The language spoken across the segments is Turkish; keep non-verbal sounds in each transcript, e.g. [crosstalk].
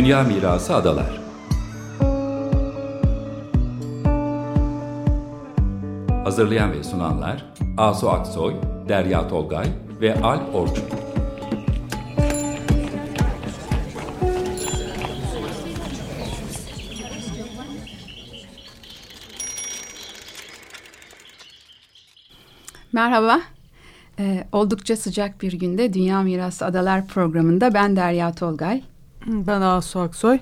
Dünya Mirası Adalar Hazırlayan ve sunanlar Asu Aksoy, Derya Tolgay ve Al Orçun. Merhaba. Ee, oldukça sıcak bir günde Dünya Mirası Adalar programında ben Derya Tolgay. Ben Asu Aksoy.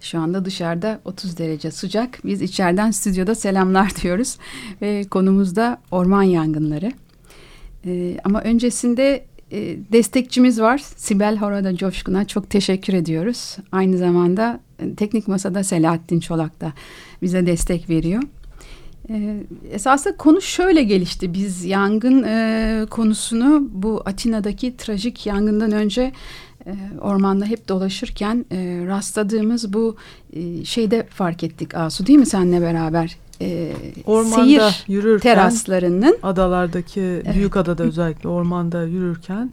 Şu anda dışarıda 30 derece sıcak. Biz içeriden stüdyoda selamlar [laughs] diyoruz. Ve konumuz da orman yangınları. Ee, ama öncesinde e, destekçimiz var. Sibel Horada Coşkun'a çok teşekkür ediyoruz. Aynı zamanda e, teknik masada Selahattin Çolak da bize destek veriyor. Ee, esasında konu şöyle gelişti. Biz yangın e, konusunu bu Atina'daki trajik yangından önce ormanda hep dolaşırken e, rastladığımız bu e, şeyde fark ettik Asu değil mi senle beraber? E, ormanda seyir yürürken teraslarının adalardaki evet. büyük adada özellikle ormanda yürürken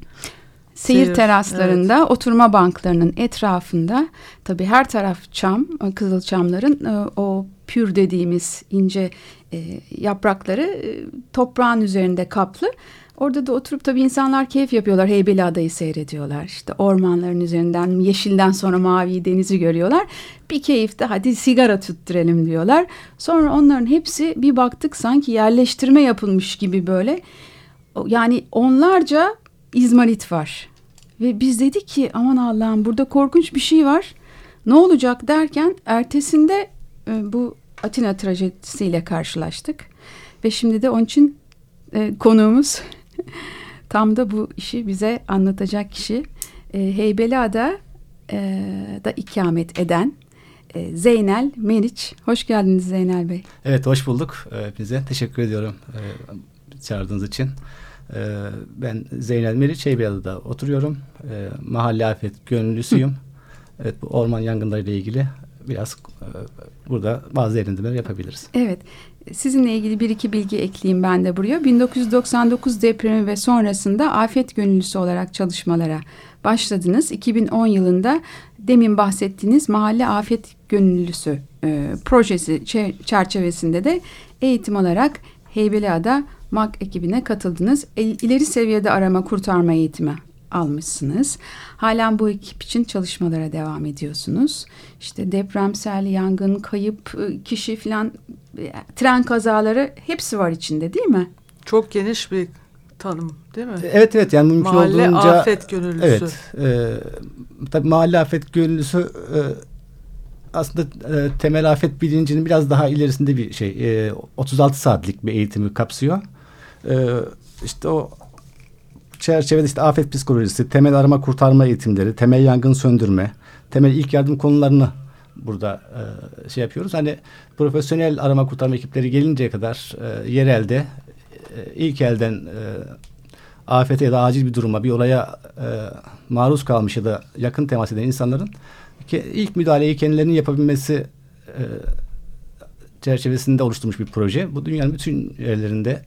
seyir, seyir teraslarında evet. oturma banklarının etrafında tabii her taraf çam, kızıl çamların e, o pür dediğimiz ince e, yaprakları e, toprağın üzerinde kaplı. Orada da oturup tabii insanlar keyif yapıyorlar. Heybeli Adayı seyrediyorlar. İşte ormanların üzerinden yeşilden sonra mavi denizi görüyorlar. Bir keyifte hadi sigara tüttürelim diyorlar. Sonra onların hepsi bir baktık sanki yerleştirme yapılmış gibi böyle. Yani onlarca izmarit var. Ve biz dedik ki aman Allah'ım burada korkunç bir şey var. Ne olacak derken ertesinde e, bu Atina trajedisiyle karşılaştık. Ve şimdi de onun için e, konuğumuz [laughs] tam da bu işi bize anlatacak kişi. E, Heybeliada e, da ikamet eden e, Zeynel Meriç. Hoş geldiniz Zeynel Bey. Evet hoş bulduk e, bize. Teşekkür ediyorum e, çağırdığınız için. E, ben Zeynel Meriç Heybeliada'da oturuyorum. E, mahalle afet gönüllüsüyüm. evet bu orman yangınlarıyla ilgili biraz e, burada bazı derinlemeler yapabiliriz. Evet. Sizinle ilgili bir iki bilgi ekleyeyim ben de buraya. 1999 depremi ve sonrasında afet gönüllüsü olarak çalışmalara başladınız. 2010 yılında demin bahsettiğiniz mahalle afet gönüllüsü e, projesi çerçevesinde de eğitim olarak Heybeliada MAK ekibine katıldınız. İleri seviyede arama kurtarma eğitimi almışsınız. Halen bu ekip için çalışmalara devam ediyorsunuz. İşte depremsel, yangın, kayıp ıı, kişi falan e, tren kazaları hepsi var içinde değil mi? Çok geniş bir tanım değil mi? Evet evet yani mümkün mahalle olduğunca. Mahalle afet gönüllüsü. Evet. E, tabii mahalle afet gönüllüsü e, aslında e, temel afet bilincinin biraz daha ilerisinde bir şey. E, 36 saatlik bir eğitimi kapsıyor. E, işte o çerçevede işte afet psikolojisi, temel arama kurtarma eğitimleri, temel yangın söndürme, temel ilk yardım konularını burada e, şey yapıyoruz. Hani profesyonel arama kurtarma ekipleri gelinceye kadar e, yerelde e, ilk elden e, afete ya da acil bir duruma, bir olaya e, maruz kalmış ya da yakın temas eden insanların ki ilk müdahaleyi kendilerinin yapabilmesi e, çerçevesinde oluşturmuş bir proje. Bu dünyanın bütün yerlerinde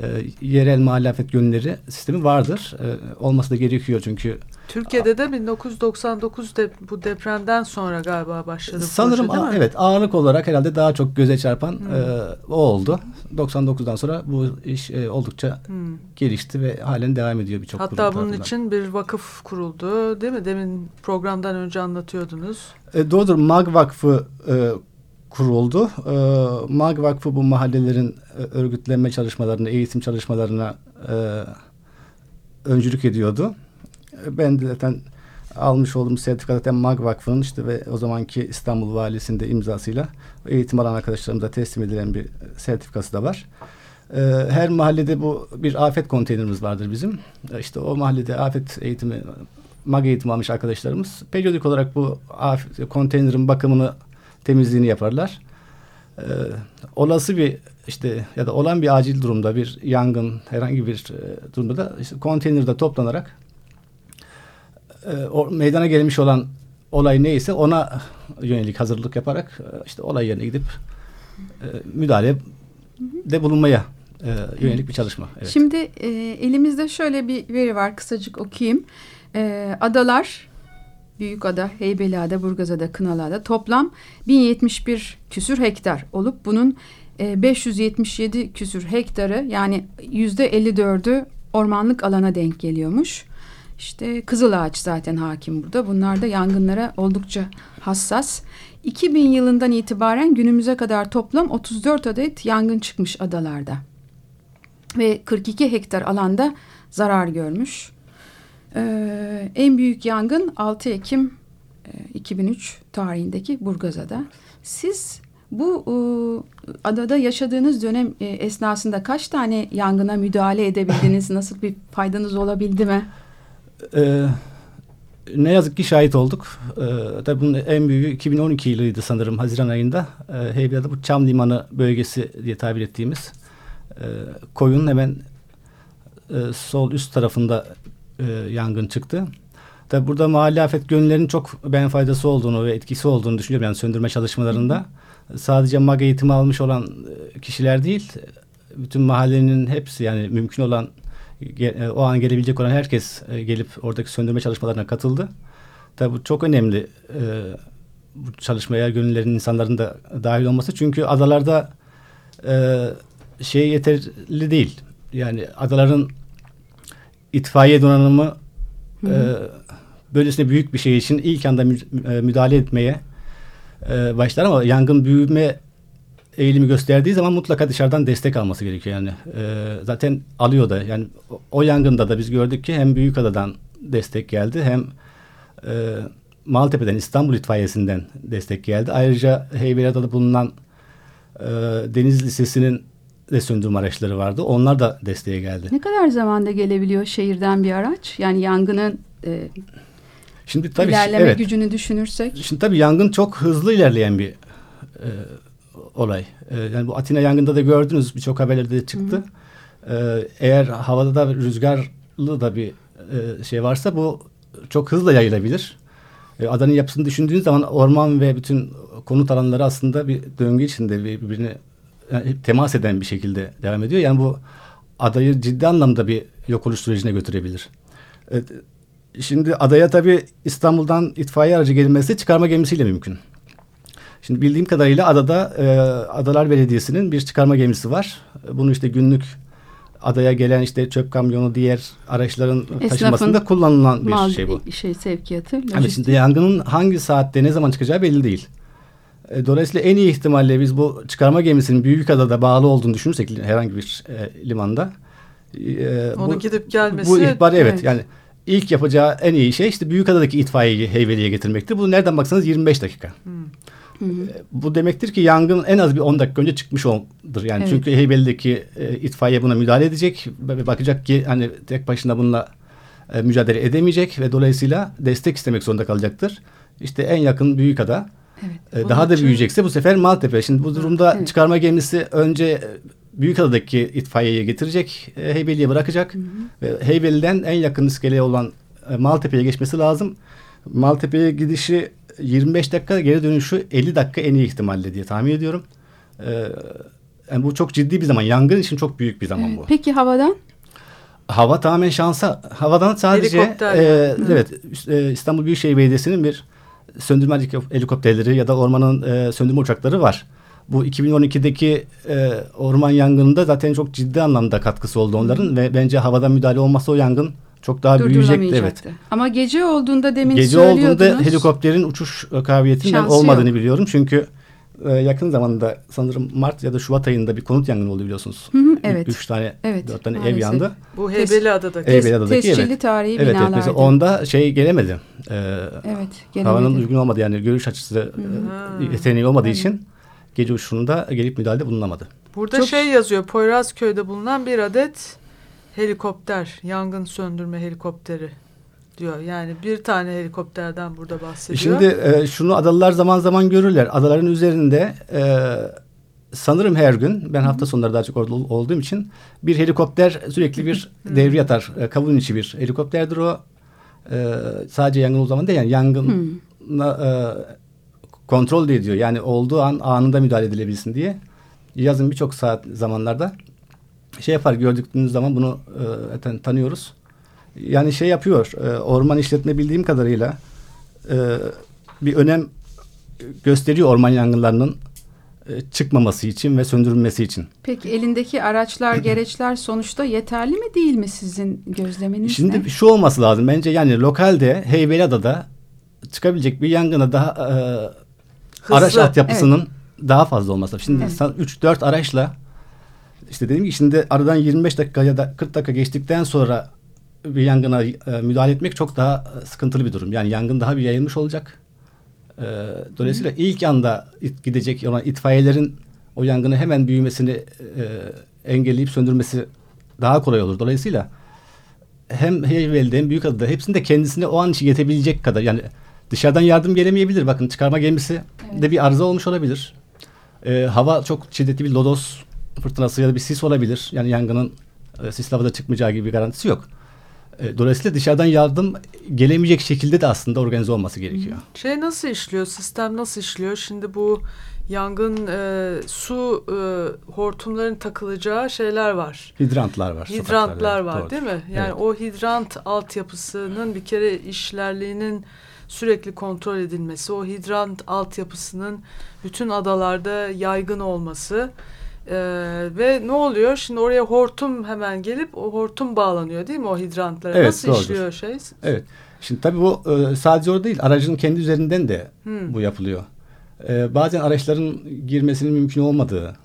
e, yerel mahalle afet gönülleri sistemi vardır. E, olması da gerekiyor çünkü. Türkiye'de de 1999 de, bu depremden sonra galiba başladı. Sanırım proje, evet ağırlık olarak herhalde daha çok göze çarpan hmm. e, o oldu. 99'dan sonra bu iş e, oldukça hmm. gelişti ve halen devam ediyor birçok Hatta bunun için bir vakıf kuruldu değil mi? Demin programdan önce anlatıyordunuz. E, doğrudur. MAG Vakfı e, kuruldu. E, MAG Vakfı bu mahallelerin e, örgütlenme çalışmalarına, eğitim çalışmalarına e, öncülük ediyordu. E, ben de zaten almış olduğum sertifika zaten MAG Vakfı'nın işte ve o zamanki İstanbul Valisi'nde imzasıyla eğitim alan arkadaşlarımıza teslim edilen bir sertifikası da var. E, her mahallede bu bir afet konteynerimiz vardır bizim. İşte o mahallede afet eğitimi MAG eğitim almış arkadaşlarımız periyodik olarak bu afet, konteynerin bakımını temizliğini yaparlar. Ee, olası bir işte ya da olan bir acil durumda bir yangın herhangi bir e, durumda da işte konteynerde toplanarak e, o meydana gelmiş olan olay neyse ona yönelik hazırlık yaparak e, işte olay yerine gidip e, müdahale de bulunmaya e, yönelik bir çalışma. Evet. Şimdi e, elimizde şöyle bir veri var kısacık okuyayım. E, adalar Büyükada, Heybeliada, Burgazada, Kınalıada toplam 1071 küsür hektar olup bunun 577 e, küsür hektarı yani yüzde 54'ü ormanlık alana denk geliyormuş. İşte kızıl ağaç zaten hakim burada. Bunlar da yangınlara oldukça hassas. 2000 yılından itibaren günümüze kadar toplam 34 adet yangın çıkmış adalarda. Ve 42 hektar alanda zarar görmüş. Ee, en büyük yangın 6 Ekim e, 2003 tarihindeki Burgazada. Siz bu e, adada yaşadığınız dönem e, esnasında kaç tane yangına müdahale edebildiniz? [laughs] Nasıl bir faydanız olabildi mi? Ee, ne yazık ki şahit olduk. Ee, tabii bunun en büyüğü 2012 yılıydı sanırım Haziran ayında. Ee, Heybeliada bu Çam Limanı bölgesi diye tabir ettiğimiz e, koyun hemen e, sol üst tarafında e, yangın çıktı. Tabii burada mahalle afet gönüllerinin çok ben faydası olduğunu ve etkisi olduğunu düşünüyorum. Yani söndürme çalışmalarında. Sadece MAG eğitimi almış olan e, kişiler değil, bütün mahallenin hepsi yani mümkün olan e, o an gelebilecek olan herkes e, gelip oradaki söndürme çalışmalarına katıldı. Tabii bu çok önemli bu çalışmaya gönüllerin insanların da dahil olması. Çünkü adalarda şey yeterli değil. Yani adaların itfaiye donanımı hı hı. böylesine büyük bir şey için ilk anda müdahale etmeye başlar ama yangın büyüme eğilimi gösterdiği zaman mutlaka dışarıdan destek alması gerekiyor yani. E, zaten alıyor da yani o, o yangında da biz gördük ki hem Büyükada'dan destek geldi hem e, Maltepe'den İstanbul İtfaiyesi'nden destek geldi. Ayrıca Heybeliada'da bulunan e, Deniz Lisesi'nin de söndürme araçları vardı. Onlar da desteğe geldi. Ne kadar zamanda gelebiliyor şehirden bir araç? Yani yangının e, Şimdi tabii ilerleme evet. gücünü düşünürsek. Şimdi tabii yangın çok hızlı ilerleyen bir e, olay. E, yani bu Atina yangında da gördünüz birçok haberlerde de çıktı. Hı hı. E, eğer havada da rüzgarlı da bir e, şey varsa bu çok hızlı yayılabilir. E, adanın yapısını düşündüğünüz zaman orman ve bütün konut alanları aslında bir döngü içinde birbirine yani temas eden bir şekilde devam ediyor. Yani bu adayı ciddi anlamda bir yok oluş sürecine götürebilir. E, şimdi adaya tabii İstanbul'dan itfaiye aracı gelmesi çıkarma gemisiyle mümkün. Şimdi bildiğim kadarıyla adada e, Adalar Belediyesi'nin bir çıkarma gemisi var. Bunu işte günlük adaya gelen işte çöp kamyonu diğer araçların Esnafın taşımasında kullanılan bir mal, şey bu. Şey sevkiyatı. Yani şimdi yangının hangi saatte ne zaman çıkacağı belli değil. E, dolayısıyla en iyi ihtimalle biz bu çıkarma gemisinin büyük adada bağlı olduğunu düşünürsek herhangi bir e, limanda e, Onu bu, gidip gelmesi. Bu ihbar evet, evet yani ilk yapacağı en iyi şey işte büyük adadaki itfaiyeyi Heybeli'ye getirmektir. Bu nereden baksanız 25 dakika. Hmm. Hı hı. Bu demektir ki yangın en az bir 10 dakika önce çıkmış oldur. Yani evet. çünkü Heybeli'deki e, itfaiye buna müdahale edecek ve bakacak ki hani tek başına bununla e, mücadele edemeyecek ve dolayısıyla destek istemek zorunda kalacaktır. İşte en yakın büyük ada. Evet, e, daha da büyüyecekse bu sefer Maltepe. Şimdi bu durumda evet. çıkarma gemisi önce e, Büyükada'daki itfaiyeyi getirecek, e, Heybeli'ye bırakacak. Hı hı. Ve Heybeli'den en yakın iskeleye olan e, Maltepe'ye geçmesi lazım. Maltepe'ye gidişi 25 dakika geri dönüşü 50 dakika en iyi ihtimalle diye tahmin ediyorum. Ee, yani bu çok ciddi bir zaman. Yangın için çok büyük bir zaman bu. Peki havadan? Hava tamamen şansa. Havadan sadece e, evet e, İstanbul Büyükşehir Belediyesi'nin bir söndürme helikopterleri ya da ormanın e, söndürme uçakları var. Bu 2012'deki e, orman yangınında zaten çok ciddi anlamda katkısı oldu onların Hı. ve bence havadan müdahale olmazsa o yangın çok daha büyüyecekti. Evet. Ama gece olduğunda demin Gece olduğunda helikopterin uçuş kabiliyetinden olmadığını yok. biliyorum. Çünkü e, yakın zamanda sanırım Mart ya da Şubat ayında bir konut yangını oldu biliyorsunuz. Hı hı, evet. Üç tane, evet, dört tane maalesef. ev yandı. Bu Heybeliada'daki. Heybeliada'daki Tescilli evet. tarihi evet, binalardı. Evet, onda şey gelemedi. Ee, evet, gelemedi. Havanın uygun olmadı yani görüş açısı hı. E, yeteneği olmadığı Aynen. için gece uçuşunda gelip müdahalede bulunamadı. Burada Çok... şey yazıyor Poyrazköy'de bulunan bir adet helikopter, yangın söndürme helikopteri diyor. Yani bir tane helikopterden burada bahsediyor. Şimdi e, şunu adalılar zaman zaman görürler. Adaların üzerinde e, sanırım her gün ben hafta sonları daha çok orada olduğum için bir helikopter sürekli bir [laughs] devri atar. E, kavun içi bir helikopterdir o. E, sadece yangın o zaman değil yani yangına e, kontrol de ediyor. Yani olduğu an anında müdahale edilebilsin diye. Yazın birçok saat zamanlarda şey yapar gördüğünüz zaman bunu e, tanıyoruz. Yani şey yapıyor e, orman işletme bildiğim kadarıyla e, bir önem gösteriyor orman yangınlarının e, çıkmaması için ve söndürülmesi için. Peki elindeki araçlar, [clears throat] gereçler sonuçta yeterli mi değil mi sizin gözleminiz Şimdi ne? şu olması lazım. Bence yani lokalde Heybeliada'da çıkabilecek bir yangına daha e, araç altyapısının evet. daha fazla olması. Şimdi evet. 3-4 araçla işte dediğim gibi şimdi aradan 25 dakika ya da 40 dakika geçtikten sonra bir yangına e, müdahale etmek çok daha sıkıntılı bir durum. Yani yangın daha bir yayılmış olacak. E, dolayısıyla Hı. ilk anda it, gidecek olan itfaiyelerin o yangını hemen büyümesini e, engelleyip söndürmesi daha kolay olur. Dolayısıyla hem Heybeli'de hem Büyükada'da hepsinde kendisine o an için yetebilecek kadar yani dışarıdan yardım gelemeyebilir. Bakın çıkarma gemisi evet. de bir arıza olmuş olabilir. E, hava çok şiddetli bir lodos fırtınası ya da bir sis olabilir. Yani yangının e, sisli havada çıkmayacağı gibi bir garantisi yok. E, dolayısıyla dışarıdan yardım gelemeyecek şekilde de aslında organize olması gerekiyor. Şey nasıl işliyor? Sistem nasıl işliyor? Şimdi bu yangın e, su e, hortumların takılacağı şeyler var. Hidrantlar var. Hidrantlar var doğrudur. değil mi? Yani evet. o hidrant altyapısının bir kere işlerliğinin sürekli kontrol edilmesi, o hidrant altyapısının bütün adalarda yaygın olması ee, ve ne oluyor? Şimdi oraya hortum hemen gelip o hortum bağlanıyor değil mi o hidrantlara? Evet, Nasıl doğrudur. işliyor şey? Evet. Şimdi tabii bu e, sadece orada değil. Aracın kendi üzerinden de hmm. bu yapılıyor. E, bazen araçların girmesinin mümkün olmadığı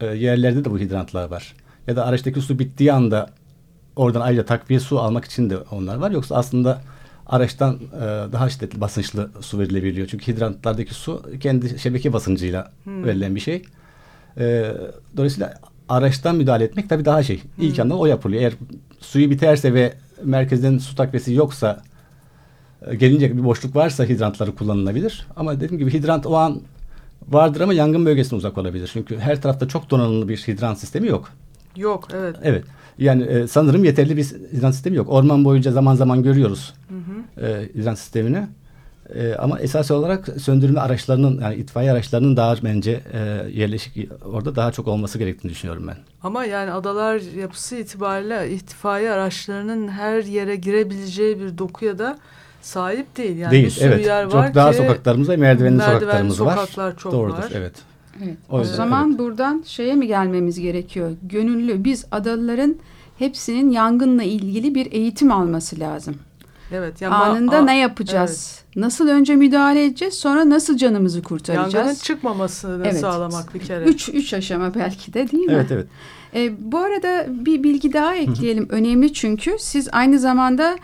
e, yerlerde de bu hidrantlar var. Ya da araçtaki su bittiği anda oradan ayrıca takviye su almak için de onlar var. Yoksa aslında araçtan daha şiddetli basınçlı su verilebiliyor. Çünkü hidrantlardaki su kendi şebeke basıncıyla hmm. verilen bir şey. E, dolayısıyla araçtan müdahale etmek tabii daha şey. İlk anda o yapılıyor. Eğer suyu biterse ve merkezden su takviyesi yoksa e, gelince bir boşluk varsa hidrantları kullanılabilir. Ama dediğim gibi hidrant o an vardır ama yangın bölgesine uzak olabilir. Çünkü her tarafta çok donanımlı bir hidrant sistemi yok. Yok evet. Evet. Yani e, sanırım yeterli bir hidrant sistemi yok. Orman boyunca zaman zaman görüyoruz hı hı. E, hidrant sistemini. E, ama esas olarak söndürme araçlarının yani itfaiye araçlarının daha bence e, yerleşik orada daha çok olması gerektiğini düşünüyorum ben. Ama yani adalar yapısı itibariyle itfaiye araçlarının her yere girebileceği bir dokuya da sahip değil. Yani değil, evet. yer var çok daha ki, sokaklarımız var, merdivenli, merdivenli sokaklarımız sokaklar var. çok Doğrudur, var. evet. Evet. O, o zaman evet. buradan şeye mi gelmemiz gerekiyor? Gönüllü biz adalıların hepsinin yangınla ilgili bir eğitim alması lazım. Evet. Yani Anında ne yapacağız? Evet. Nasıl önce müdahale edeceğiz sonra nasıl canımızı kurtaracağız? Yangının çıkmamasını evet. sağlamak bir kere. Üç, üç aşama belki de değil mi? Evet evet. E, bu arada bir bilgi daha ekleyelim. Önemli çünkü siz aynı zamanda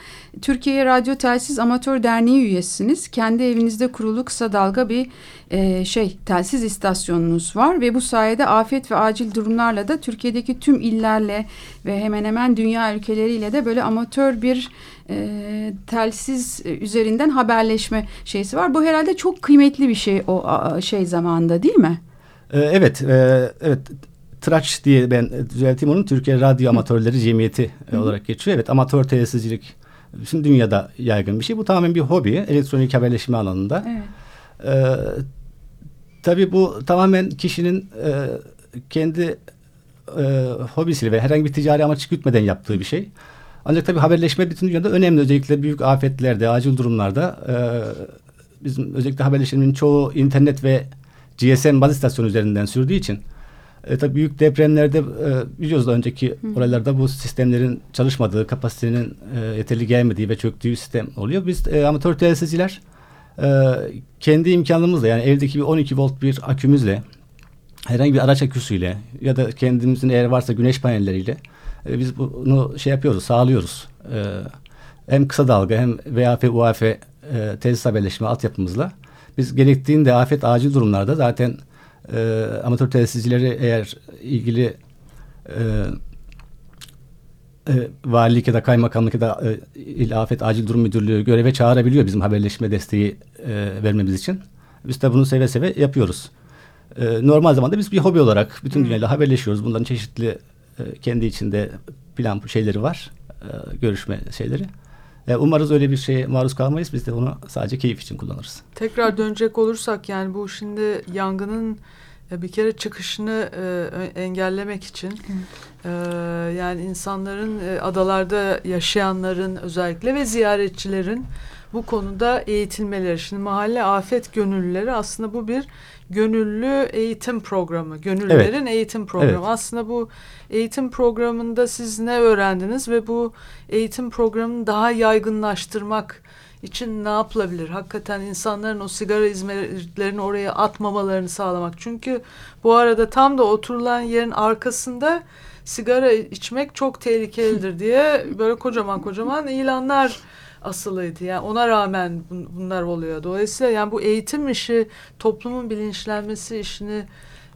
Türkiye Radyo Telsiz Amatör Derneği üyesiniz. Kendi evinizde kurulu kısa dalga bir e, şey telsiz istasyonunuz var ve bu sayede afet ve acil durumlarla da Türkiye'deki tüm illerle ve hemen hemen dünya ülkeleriyle de böyle amatör bir e, telsiz üzerinden haberleşme şeysi var. Bu herhalde çok kıymetli bir şey o şey zamanda değil mi? E, evet, e, evet Traç diye ben düzelteyim onu Türkiye Radyo Amatörleri Cemiyeti Hı. olarak geçiyor. Evet amatör telsizcilik şimdi dünyada yaygın bir şey. Bu tamamen bir hobi elektronik haberleşme alanında. Evet. Ee, tabii bu tamamen kişinin e, kendi e, hobisiyle ve herhangi bir ticari amaç gütmeden yaptığı bir şey. Ancak tabii haberleşme bütün dünyada önemli. Özellikle büyük afetlerde, acil durumlarda e, bizim özellikle haberleşmenin çoğu internet ve GSM baz istasyonu üzerinden sürdüğü için e, tabii büyük depremlerde e, biliyoruz da önceki Hı. olaylarda bu sistemlerin çalışmadığı, kapasitenin e, yeterli gelmediği ve çöktüğü sistem oluyor. Biz e, amatör telsizciler e, kendi imkanımızla yani evdeki bir 12 volt bir akümüzle herhangi bir araç aküsüyle ya da kendimizin eğer varsa güneş panelleriyle e, biz bunu şey yapıyoruz, sağlıyoruz. E, hem kısa dalga hem VAF, UAF e, tesis haberleşme altyapımızla biz gerektiğinde afet acil durumlarda zaten e, amatör telsizcileri eğer ilgili e, e, valilik ya da kaymakamlık ya da e, İl Afet Acil Durum Müdürlüğü göreve çağırabiliyor bizim haberleşme desteği e, vermemiz için. Biz de bunu seve seve yapıyoruz. E, normal zamanda biz bir hobi olarak bütün dünyayla haberleşiyoruz. Bunların çeşitli kendi içinde plan şeyleri var. E, görüşme şeyleri. E, umarız öyle bir şeye maruz kalmayız. Biz de onu sadece keyif için kullanırız. Tekrar dönecek olursak yani bu şimdi yangının bir kere çıkışını e, engellemek için e, yani insanların e, adalarda yaşayanların özellikle ve ziyaretçilerin bu konuda eğitilmeleri. Şimdi mahalle afet gönüllüleri aslında bu bir gönüllü eğitim programı. Gönüllülerin evet. eğitim programı. Evet. Aslında bu eğitim programında siz ne öğrendiniz ve bu eğitim programını daha yaygınlaştırmak için ne yapılabilir? Hakikaten insanların o sigara izmaritlerini oraya atmamalarını sağlamak. Çünkü bu arada tam da oturulan yerin arkasında sigara içmek çok tehlikelidir diye [laughs] böyle kocaman kocaman ilanlar asılıydı. Yani ona rağmen bunlar oluyor. Dolayısıyla yani bu eğitim işi, toplumun bilinçlenmesi işini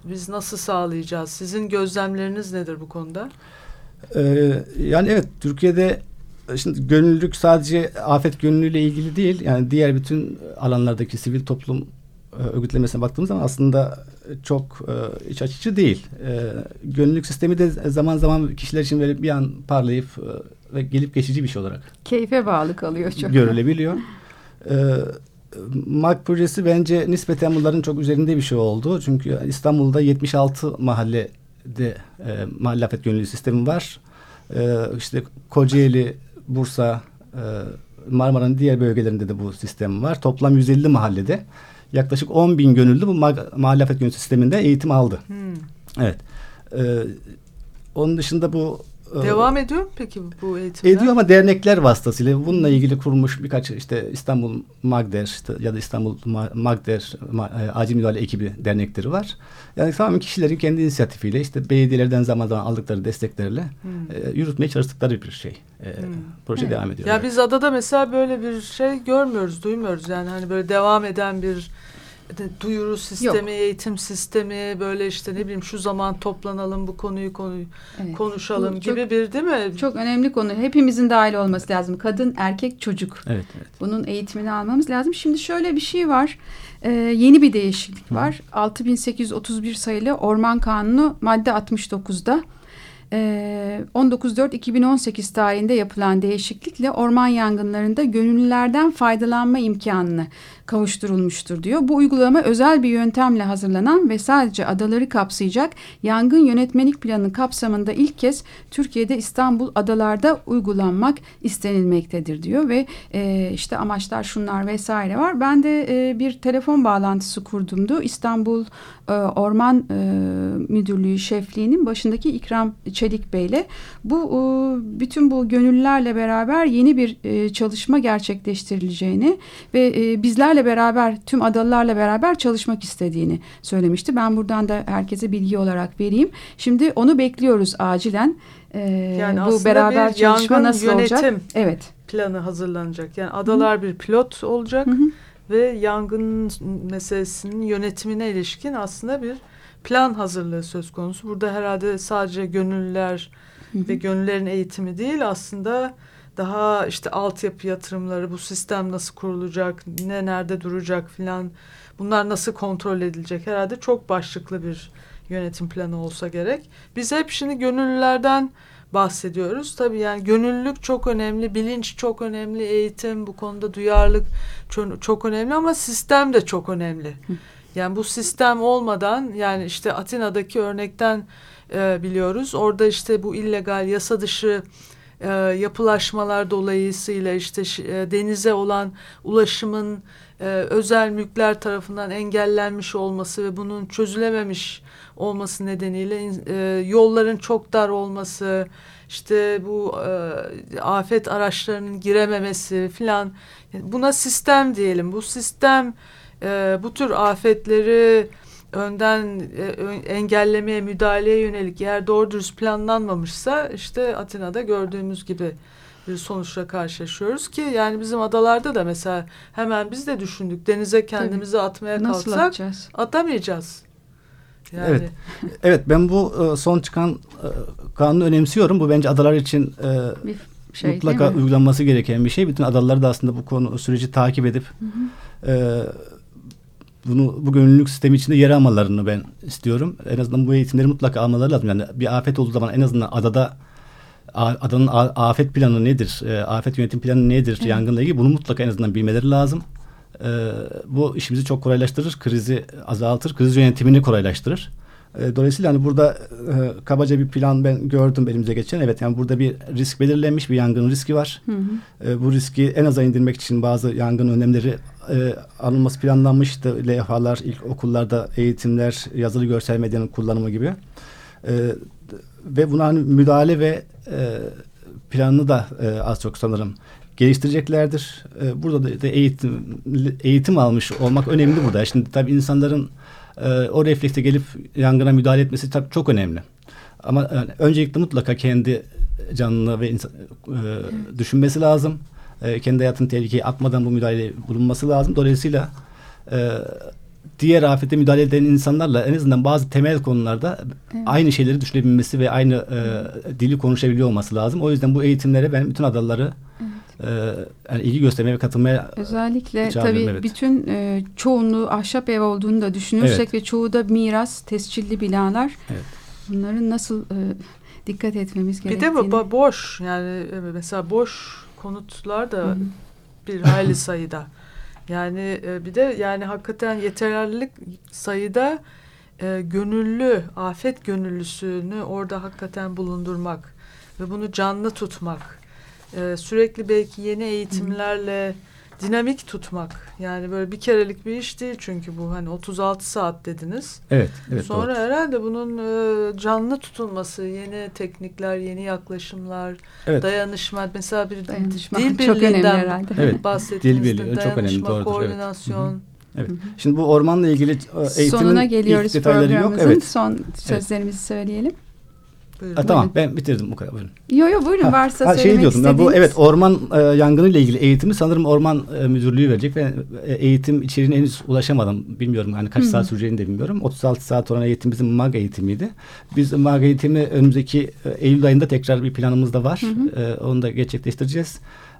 biz nasıl sağlayacağız? Sizin gözlemleriniz nedir bu konuda? Ee, yani evet Türkiye'de şimdi gönüllülük sadece afet gönüllüyle ilgili değil. Yani diğer bütün alanlardaki sivil toplum e, örgütlemesine baktığımız zaman aslında çok e, iç açıcı değil. E, gönüllülük sistemi de zaman zaman kişiler için böyle bir an parlayıp e, ve gelip geçici bir şey olarak. Keyfe bağlı kalıyor çok. Görülebiliyor. e, projesi bence nispeten bunların çok üzerinde bir şey oldu. Çünkü İstanbul'da 76 mahallede e, mahalle afet gönüllü sistemi var. E, işte Kocaeli, Bursa, e, Marmara'nın diğer bölgelerinde de bu sistem var. Toplam 150 mahallede yaklaşık 10 bin gönüllü bu mahalle afet gönüllü sisteminde eğitim aldı. Hmm. Evet. E, onun dışında bu Devam ediyor mu peki bu eğitimler? Ediyor ama dernekler vasıtasıyla bununla ilgili kurulmuş birkaç işte İstanbul Magder işte ya da İstanbul Magder e, acil müdahale ekibi dernekleri var. Yani tamamen kişilerin kendi inisiyatifiyle işte belediyelerden zaman zaman aldıkları desteklerle hmm. e, yürütmeye çalıştıkları bir şey. E, hmm. Proje evet. devam ediyor. Ya evet. biz adada mesela böyle bir şey görmüyoruz, duymuyoruz yani hani böyle devam eden bir duyuru sistemi, Yok. eğitim sistemi böyle işte ne bileyim şu zaman toplanalım bu konuyu konuyu evet. konuşalım bu gibi çok, bir değil mi? Çok önemli konu. Hepimizin dahil olması lazım. Kadın, erkek, çocuk. Evet, evet. Bunun eğitimini almamız lazım. Şimdi şöyle bir şey var. Ee, yeni bir değişiklik var. Hı. 6831 sayılı Orman Kanunu madde 69'da 19.4.2018 ee, tarihinde yapılan değişiklikle orman yangınlarında gönüllülerden faydalanma imkanını kavuşturulmuştur diyor. Bu uygulama özel bir yöntemle hazırlanan ve sadece adaları kapsayacak yangın yönetmelik planı kapsamında ilk kez Türkiye'de İstanbul adalarda uygulanmak istenilmektedir diyor ve e, işte amaçlar şunlar vesaire var. Ben de e, bir telefon bağlantısı kurdumdu. İstanbul e, Orman e, Müdürlüğü şefliğinin başındaki İkram Çelik Bey'le. Bu e, bütün bu gönüllülerle beraber yeni bir e, çalışma gerçekleştirileceğini ve e, bizlerle beraber tüm adalılarla beraber çalışmak istediğini söylemişti. Ben buradan da herkese bilgi olarak vereyim. Şimdi onu bekliyoruz acilen. Yani bu beraber bir çalışma nasıl yönetim olacak? Evet. Planı hazırlanacak. Yani adalar Hı. bir pilot olacak. Hı hı ve yangın meselesinin yönetimine ilişkin aslında bir plan hazırlığı söz konusu. Burada herhalde sadece gönüllüler ve gönüllerin eğitimi değil aslında daha işte altyapı yatırımları, bu sistem nasıl kurulacak, ne nerede duracak filan bunlar nasıl kontrol edilecek herhalde çok başlıklı bir yönetim planı olsa gerek. Biz hep şimdi gönüllülerden bahsediyoruz. Tabii yani gönüllülük çok önemli, bilinç çok önemli, eğitim bu konuda duyarlılık çok, çok önemli ama sistem de çok önemli. Yani bu sistem olmadan yani işte Atina'daki örnekten e, biliyoruz. Orada işte bu illegal yasa dışı e, yapılaşmalar dolayısıyla işte e, denize olan ulaşımın e, özel mülkler tarafından engellenmiş olması ve bunun çözülememiş olması nedeniyle e, yolların çok dar olması, işte bu e, afet araçlarının girememesi filan buna sistem diyelim. Bu sistem e, bu tür afetleri önden e, engellemeye, müdahaleye yönelik eğer doğru dürüst planlanmamışsa işte Atina'da gördüğümüz gibi bir sonuçla karşılaşıyoruz ki yani bizim adalarda da mesela hemen biz de düşündük denize kendimizi Tabii. atmaya Nasıl kalksak atacağız? atamayacağız. Yani. Evet. Evet ben bu e, son çıkan e, kanunu önemsiyorum. Bu bence adalar için e, bir şey, mutlaka uygulanması gereken bir şey. Bütün adalar da aslında bu konu süreci takip edip hı hı. Bunu bu gönüllülük sistemi içinde yer almalarını ben istiyorum. En azından bu eğitimleri mutlaka almaları lazım. Yani bir afet olduğu zaman en azından adada adanın afet planı nedir? afet yönetim planı nedir? Evet. Yangınla ilgili bunu mutlaka en azından bilmeleri lazım. E, bu işimizi çok kolaylaştırır, krizi azaltır, kriz yönetimini kolaylaştırır. E, dolayısıyla hani burada e, kabaca bir plan ben gördüm elimize geçen. Evet yani burada bir risk belirlenmiş bir yangın riski var. Hı hı. E, bu riski en aza indirmek için bazı yangın önlemleri e, alınması planlanmıştı. Levhalar, ilk okullarda eğitimler, yazılı görsel medyanın kullanımı gibi. E, ve buna hani müdahale ve e, planını da e, az çok sanırım geliştireceklerdir. E, burada da, da eğitim eğitim almış olmak önemli burada. Şimdi tabii insanların e, o reflekse gelip yangına müdahale etmesi tabii çok önemli. Ama yani, öncelikle mutlaka kendi canını ve insan, e, düşünmesi lazım. E, kendi hayatını tehlikeye atmadan bu müdahale bulunması lazım. Dolayısıyla e, diğer afete müdahale eden insanlarla en azından bazı temel konularda evet. aynı şeyleri düşünebilmesi ve aynı e, dili konuşabiliyor olması lazım. O yüzden bu eğitimlere ben bütün adaları evet. e, yani ilgi göstermeye ve katılmaya Özellikle tabii evet. bütün e, çoğunluğu ahşap ev olduğunu da düşünürsek evet. ve çoğu da miras, tescilli binalar. Evet. Bunların nasıl e, dikkat etmemiz gerektiğini. Bir de bo boş yani mesela boş konutlar da Hı -hı. bir hayli sayıda. Yani e, bir de yani hakikaten yeterlilik sayıda e, gönüllü, afet gönüllüsünü orada hakikaten bulundurmak ve bunu canlı tutmak. E, sürekli belki yeni eğitimlerle dinamik tutmak. Yani böyle bir kerelik bir iş değil çünkü bu hani 36 saat dediniz. Evet. evet Sonra doğru. herhalde bunun e, canlı tutulması, yeni teknikler, yeni yaklaşımlar, evet. dayanışma mesela bir dayanışma dil birliğinden evet. bahsettiğinizde dil birliği çok önemli doğrudur. koordinasyon. Evet. Evet. Şimdi bu ormanla ilgili eğitimin Sonuna geliyoruz ilk detayları yok. Evet. Son sözlerimizi evet. söyleyelim. Buyurun. Ha, tamam ben bitirdim bu kadar. Buyurun. Yo yo buyurun ha, varsa ha, şey diyordum, istediğiniz. Bu evet orman e, yangını ile ilgili eğitimi sanırım orman e, müdürlüğü verecek ve e, eğitim içeriğine henüz ulaşamadım. Bilmiyorum hani kaç Hı -hı. saat süreceğini de bilmiyorum. 36 saat olan eğitimimizin MAG eğitimiydi. Biz MAG eğitimi önümüzdeki e, Eylül ayında tekrar bir planımız da var. Hı -hı. E, onu da gerçekleştireceğiz.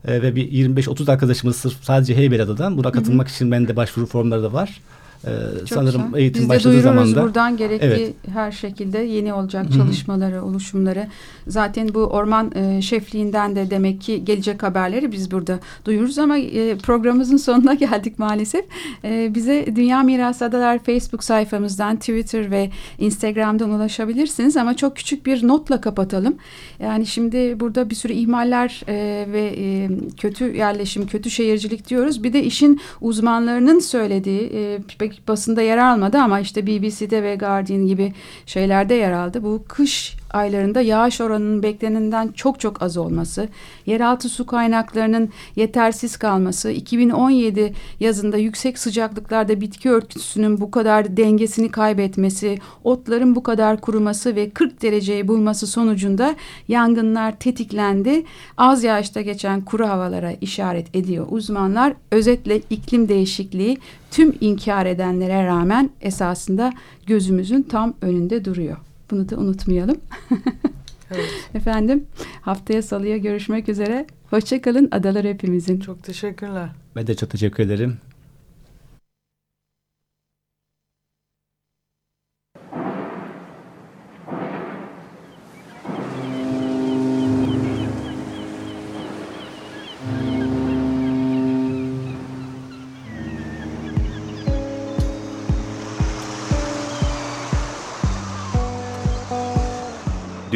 E, ve bir 25-30 arkadaşımız sırf sadece Heybeliada'dan buna katılmak Hı -hı. için bende başvuru formları da var. Ee, sanırım güzel. eğitim Biz başladığı zaman da. buradan gerekli evet. her şekilde yeni olacak çalışmaları, oluşumları. Zaten bu orman e, şefliğinden de demek ki gelecek haberleri biz burada duyururuz ama e, programımızın sonuna [laughs] geldik maalesef. E, bize Dünya Mirası Adalar Facebook sayfamızdan, Twitter ve Instagram'dan ulaşabilirsiniz ama çok küçük bir notla kapatalım. Yani şimdi burada bir sürü ihmaller e, ve e, kötü yerleşim, kötü şehircilik diyoruz. Bir de işin uzmanlarının söylediği e, pek basında yer almadı ama işte BBC'de ve Guardian gibi şeylerde yer aldı. Bu kış aylarında yağış oranının beklenenden çok çok az olması, yeraltı su kaynaklarının yetersiz kalması, 2017 yazında yüksek sıcaklıklarda bitki örtüsünün bu kadar dengesini kaybetmesi, otların bu kadar kuruması ve 40 dereceyi bulması sonucunda yangınlar tetiklendi. Az yağışta geçen kuru havalara işaret ediyor uzmanlar. Özetle iklim değişikliği tüm inkar edenlere rağmen esasında gözümüzün tam önünde duruyor. Bunu da unutmayalım. [laughs] evet. Efendim haftaya salıya görüşmek üzere. Hoşçakalın adalar hepimizin. Çok teşekkürler. Ben de çok teşekkür ederim.